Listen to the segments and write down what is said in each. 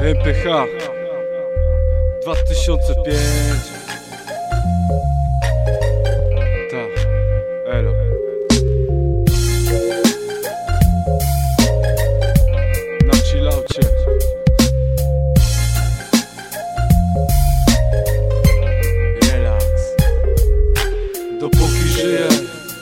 MPH 2005 Tak, elo. Na Dopóki żyję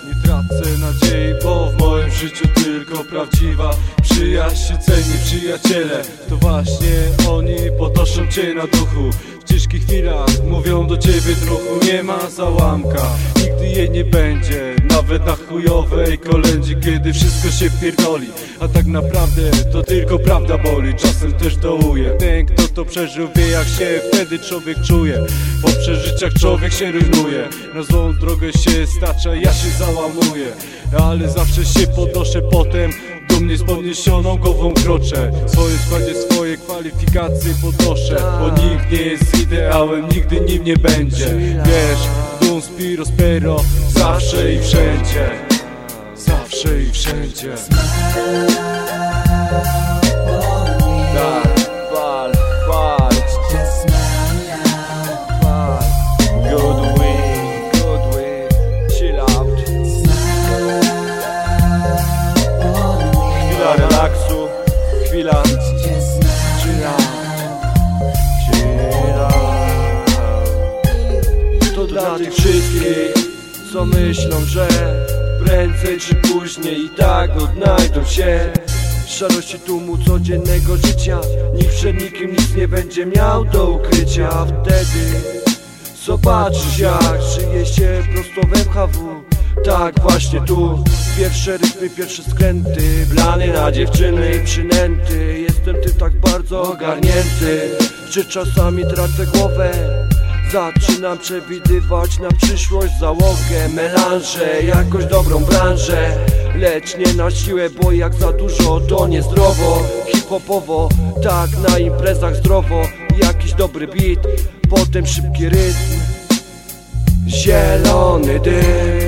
nie tracę nadziei Bo w moim życiu tylko prawdziwa przyjaźń ceni Przyjaciele. To właśnie oni podnoszą cię na duchu. W ciężkich chwilach mówią do ciebie druhu Nie ma załamka, nigdy jej nie będzie Nawet na chujowej kolędzie Kiedy wszystko się pierdoli. A tak naprawdę to tylko prawda boli Czasem też dołuje. Ten kto to przeżył wie jak się wtedy człowiek czuje. Po przeżyciach człowiek się rujnuje Na złą drogę się stacza, ja się załamuję. Ale zawsze się podnoszę potem Dumnie z podniesioną głową kroczę. W swoim składzie swoje kwalifikacje podnoszę. Bo nikt nie jest ideałem, nigdy nim nie będzie. Wiesz, dum, spiro, spero Zawsze i wszędzie. Zawsze i wszędzie To dla tych wszystkich Co myślą, że Prędzej czy później i tak odnajdą się. W szarości tłumu codziennego życia Nikt przed nikim nic nie będzie miał do ukrycia. A wtedy Zobaczysz jak żyje się prosto we MHW Tak właśnie tu. Pierwsze rytmy, pierwsze skręty Blany na dziewczyny i przynęty. Jestem tym tak bardzo ogarnięty Że czasami tracę głowę Zaczynam przewidywać na przyszłość załogę Melanże, jakoś dobrą branżę. Lecz nie na siłę, bo jak za dużo to niezdrowo. Hip-hopowo, tak na imprezach zdrowo. Jakiś dobry beat, potem szybki rytm. Zielony dym